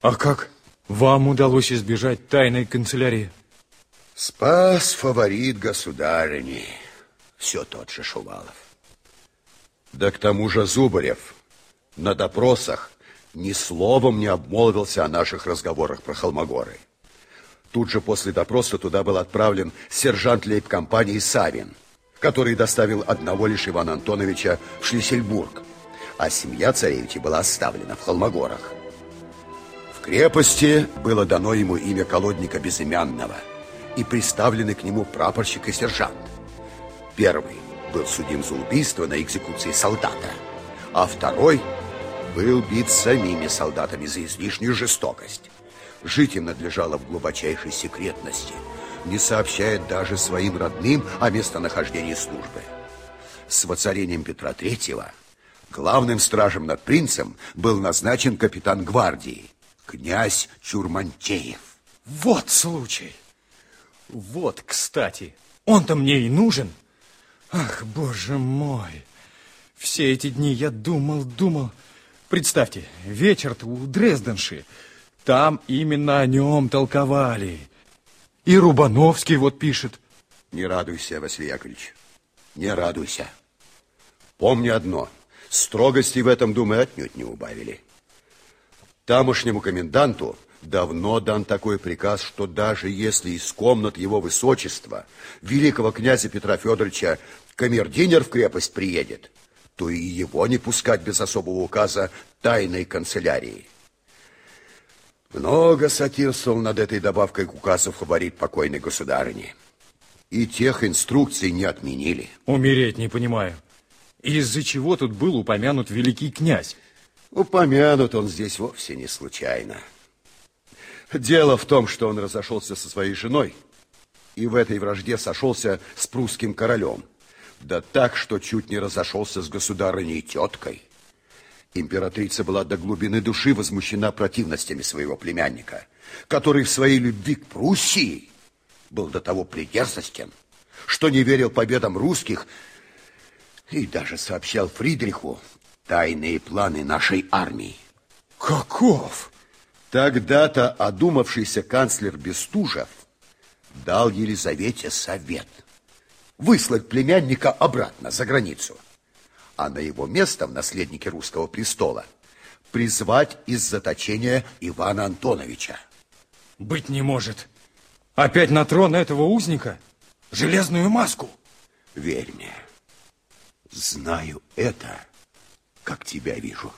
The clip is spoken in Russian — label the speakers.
Speaker 1: А как вам удалось избежать тайной канцелярии?
Speaker 2: Спас фаворит государыни, все тот же Шувалов. Да к тому же Зубарев на допросах ни словом не обмолвился о наших разговорах про Холмогоры. Тут же после допроса туда был отправлен сержант лейб-компании Савин, который доставил одного лишь Ивана Антоновича в Шлиссельбург, а семья царевича была оставлена в Холмогорах. Крепости было дано ему имя колодника Безымянного и приставлены к нему прапорщик и сержант. Первый был судим за убийство на экзекуции солдата, а второй был бит самими солдатами за излишнюю жестокость. Жить им надлежало в глубочайшей секретности, не сообщая даже своим родным о местонахождении службы. С воцарением Петра Третьего главным стражем над принцем был назначен капитан гвардии, князь Чурмантеев.
Speaker 1: Вот случай. Вот, кстати, он-то мне и нужен. Ах, боже мой. Все эти дни я думал, думал. Представьте, вечер-то у Дрезденши. Там именно о нем толковали. И Рубановский вот пишет.
Speaker 2: Не радуйся, Василий Яковлевич, не радуйся. Помни одно, строгости в этом, думаю, отнюдь не убавили. Тамошнему коменданту давно дан такой приказ, что даже если из комнат его высочества, великого князя Петра Федоровича, камердинер в крепость приедет, то и его не пускать без особого указа тайной канцелярии. Много сатирствовал над этой добавкой к указу фаворит покойной государыни. И тех инструкций не отменили.
Speaker 1: Умереть не понимаю. Из-за чего тут был упомянут великий князь?
Speaker 2: Упомянут он здесь вовсе не случайно. Дело в том, что он разошелся со своей женой и в этой вражде сошелся с прусским королем. Да так, что чуть не разошелся с государыней теткой. Императрица была до глубины души возмущена противностями своего племянника, который в своей любви к Пруссии был до того придерзостен, что не верил победам русских и даже сообщал Фридриху тайные планы нашей армии.
Speaker 1: Каков?
Speaker 2: Тогда-то одумавшийся канцлер Бестужев дал Елизавете совет выслать племянника обратно за границу а на его место в наследнике русского престола призвать из заточения Ивана Антоновича.
Speaker 1: Быть не может. Опять на трон этого узника? Железную маску?
Speaker 2: Верь мне, знаю это, как тебя вижу.